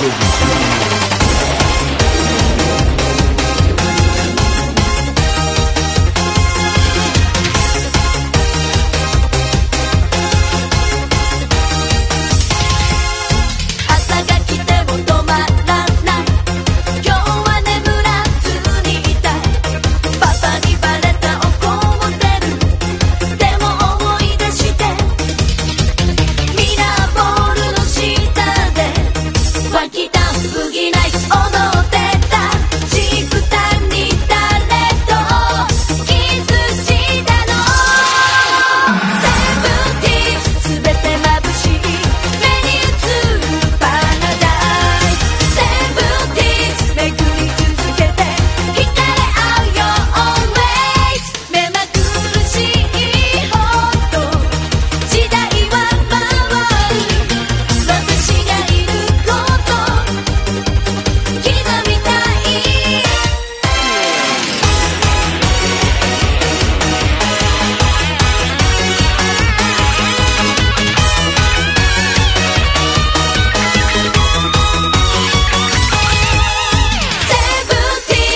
serviço.